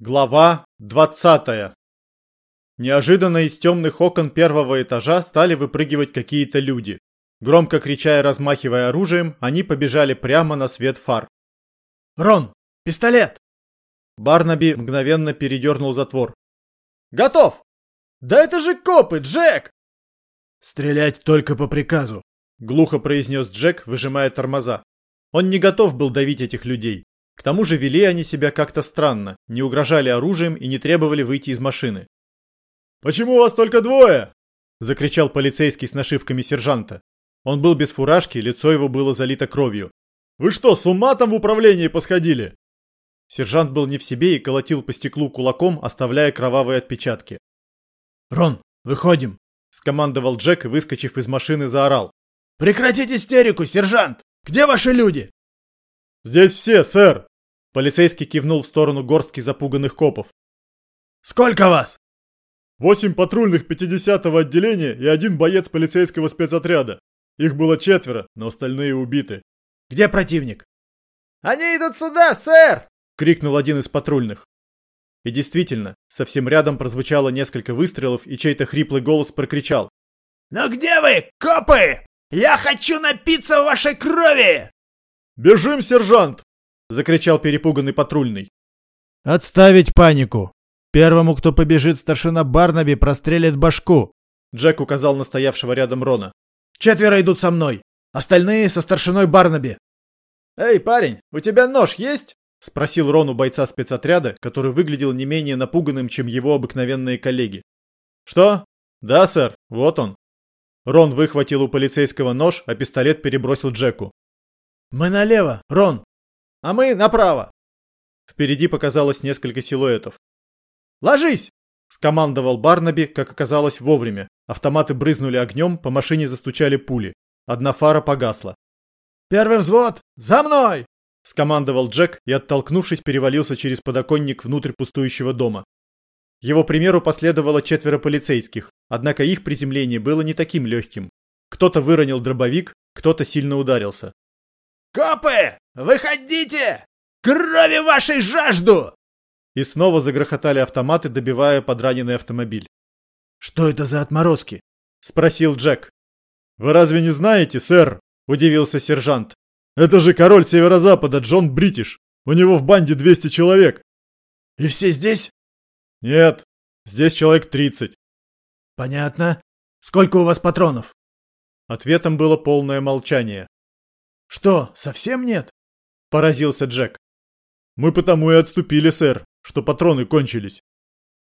Глава 20 Неожиданно из темных окон первого этажа стали выпрыгивать какие-то люди. Громко крича и размахивая оружием, они побежали прямо на свет фар. «Рон, пистолет!» Барнаби мгновенно передернул затвор. «Готов! Да это же копы, Джек!» «Стрелять только по приказу», — глухо произнес Джек, выжимая тормоза. Он не готов был давить этих людей. К тому же вели они себя как-то странно, не угрожали оружием и не требовали выйти из машины. «Почему вас только двое?» – закричал полицейский с нашивками сержанта. Он был без фуражки, лицо его было залито кровью. «Вы что, с ума там в управлении посходили?» Сержант был не в себе и колотил по стеклу кулаком, оставляя кровавые отпечатки. «Рон, выходим!» – скомандовал Джек и, выскочив из машины, заорал. «Прекратить истерику, сержант! Где ваши люди?» «Здесь все, сэр!» Полицейский кивнул в сторону горстки запуганных копов. «Сколько вас?» «Восемь патрульных 50-го отделения и один боец полицейского спецотряда. Их было четверо, но остальные убиты». «Где противник?» «Они идут сюда, сэр!» — крикнул один из патрульных. И действительно, совсем рядом прозвучало несколько выстрелов, и чей-то хриплый голос прокричал. «Ну где вы, копы? Я хочу напиться вашей крови!» «Бежим, сержант!» — закричал перепуганный патрульный. «Отставить панику! Первому, кто побежит старшина Барнаби, прострелит башку!» Джек указал на стоявшего рядом Рона. «Четверо идут со мной! Остальные со старшиной Барнаби!» «Эй, парень, у тебя нож есть?» — спросил Рон у бойца спецотряда, который выглядел не менее напуганным, чем его обыкновенные коллеги. «Что? Да, сэр, вот он». Рон выхватил у полицейского нож, а пистолет перебросил Джеку. «Мы налево, Рон!» «А мы направо!» Впереди показалось несколько силуэтов. «Ложись!» – скомандовал Барнаби, как оказалось вовремя. Автоматы брызнули огнем, по машине застучали пули. Одна фара погасла. «Первый взвод! За мной!» – скомандовал Джек и, оттолкнувшись, перевалился через подоконник внутрь пустующего дома. Его примеру последовало четверо полицейских, однако их приземление было не таким легким. Кто-то выронил дробовик, кто-то сильно ударился. «Копы! Выходите! Крови вашей жажду!» И снова загрохотали автоматы, добивая подраненный автомобиль. «Что это за отморозки?» — спросил Джек. «Вы разве не знаете, сэр?» — удивился сержант. «Это же король Северо-Запада Джон Бритиш. У него в банде 200 человек». «И все здесь?» «Нет, здесь человек 30». «Понятно. Сколько у вас патронов?» Ответом было полное молчание. «Что, совсем нет?» – поразился Джек. «Мы потому и отступили, сэр, что патроны кончились».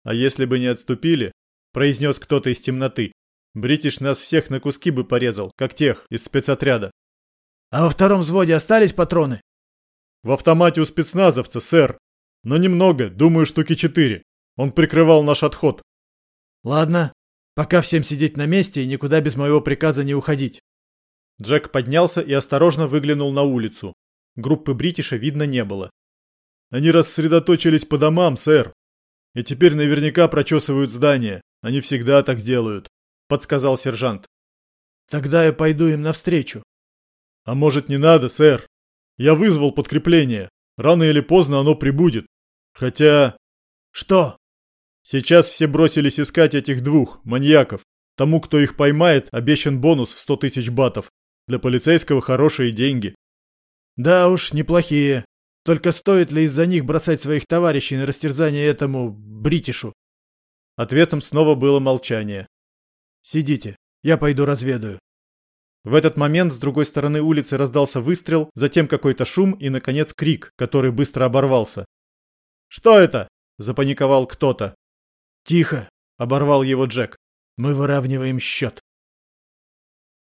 «А если бы не отступили?» – произнес кто-то из темноты. «Бритиш нас всех на куски бы порезал, как тех из спецотряда». «А во втором взводе остались патроны?» «В автомате у спецназовца, сэр. Но немного, думаю, штуки четыре. Он прикрывал наш отход». «Ладно, пока всем сидеть на месте и никуда без моего приказа не уходить. Джек поднялся и осторожно выглянул на улицу. Группы Бритиша видно не было. «Они рассредоточились по домам, сэр. И теперь наверняка прочесывают здания. Они всегда так делают», — подсказал сержант. «Тогда я пойду им навстречу». «А может, не надо, сэр? Я вызвал подкрепление. Рано или поздно оно прибудет. Хотя...» «Что?» «Сейчас все бросились искать этих двух, маньяков. Тому, кто их поймает, обещан бонус в сто тысяч батов. Для полицейского хорошие деньги. Да уж, неплохие. Только стоит ли из-за них бросать своих товарищей на растерзание этому бритишу? Ответом снова было молчание. Сидите, я пойду разведаю. В этот момент с другой стороны улицы раздался выстрел, затем какой-то шум и, наконец, крик, который быстро оборвался. «Что это?» – запаниковал кто-то. «Тихо!» – оборвал его Джек. «Мы выравниваем счет».